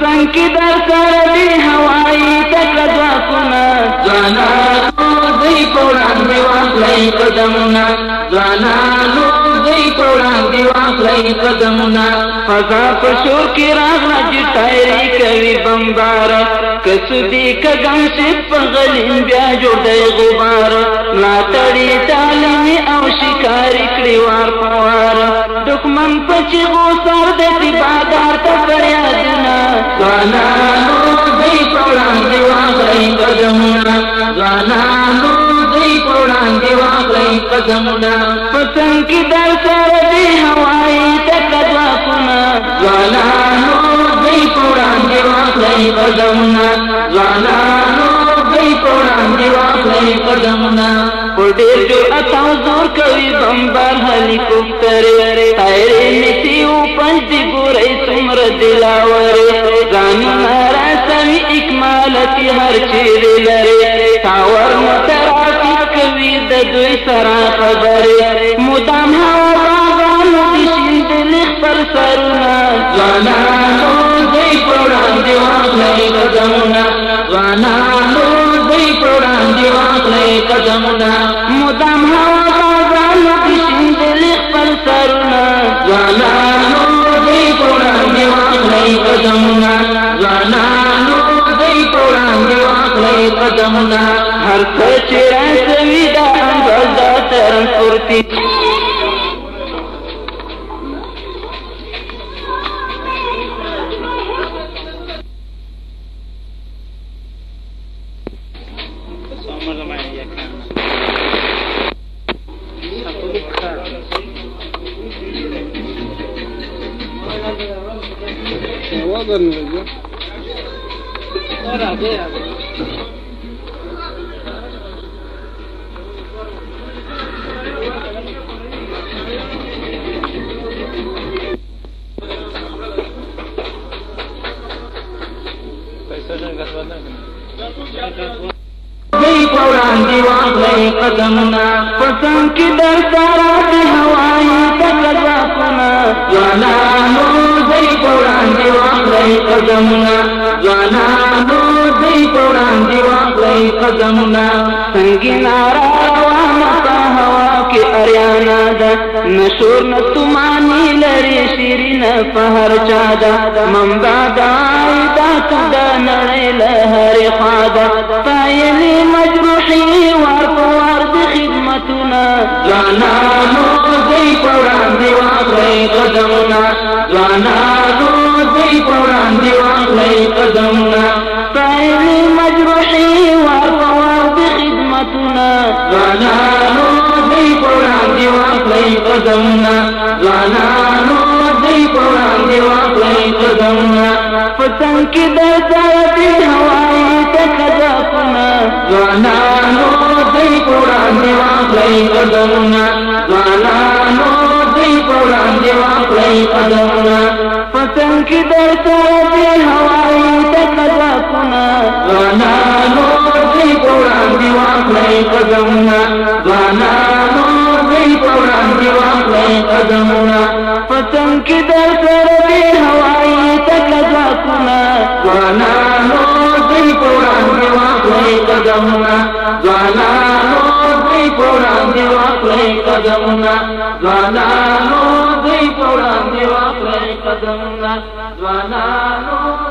پسند در سر دی ہوائی تک ځواکونه ځوانانو دوی په وړاندې واخلئ قدمونه ځوانانو دوی په وړاندې واخلئ قدمونه فضا په شور کې راغله چې ټایري کوي بمبار. کسودي کګم چې په غلیم بیا جوړ دی غبار. ملاتړي تعلیمي او شکاري کړي وار په وار دښمن په چې واخلئ قدمونه پسند کې در سره دی هوایي تک ځواکونه ځوانانو دوی په وړاندې واخلئ قدمونه ځوانانو دوی په وړاندې واخلئ قدمونه په ډېر جرأت او زور کوي بمبار هلیکوپټر تایرې میسي او پنځ دی ګورئ څومره دلاورې ځانونه راسوي اکمالتي هر چیرې لري تاور مو دوی سره خبرې مدام هوا باغانو دي شیندلې خپل سرونه ځوانانو دوی په وړاندې واخلئ قدمونه ځوانانو دوی په وړاندې واخلئ قدمونه مدام هوا باغانو دي شیندلې خپل سرونه ځوانانو دوی په وړاندې واخلئ قدمونه ځوانانو دوی په وړاندې واخلئ قدمونه هر څه چې راسوي دا اندازه ترنسپورتي وزن لگا دوی په وړاندې واخلئ قدمونه پسند کې در سره د هوایي تک ځواکونه ځوانانو اریانا نشور تمانی لري شیرینه په هر د نړۍ له هرې خوا ده پایلې مجروحي وار په وار د خدمتونه ځوانانو دوی په وړاندې واخلئ قدمونه ځوانانو دوی په وړاندې واخلئ قدمونه پایلې مجروحي وار په وار د خدمتونه ځوانانو دوی په وړاندې واخلئ قدمونه ځوانانو دوی په وړاندې واخلئ قدمونه پسند کې د سره دی هوایي تک ځواکونه ځوانانو دوی په وړاندې واخلئ قدمونه ځوانانو دوی په وړاندې واخلئ قدمونه پسند کې د سره دی هوایي تک ځواکونه ځوانانو ځواکونه ځوانانو دوی په وړاندې واخلئ قدمونه ځوانانو دوی په وړاندې قدمونه ځوانانو دوی قدمونه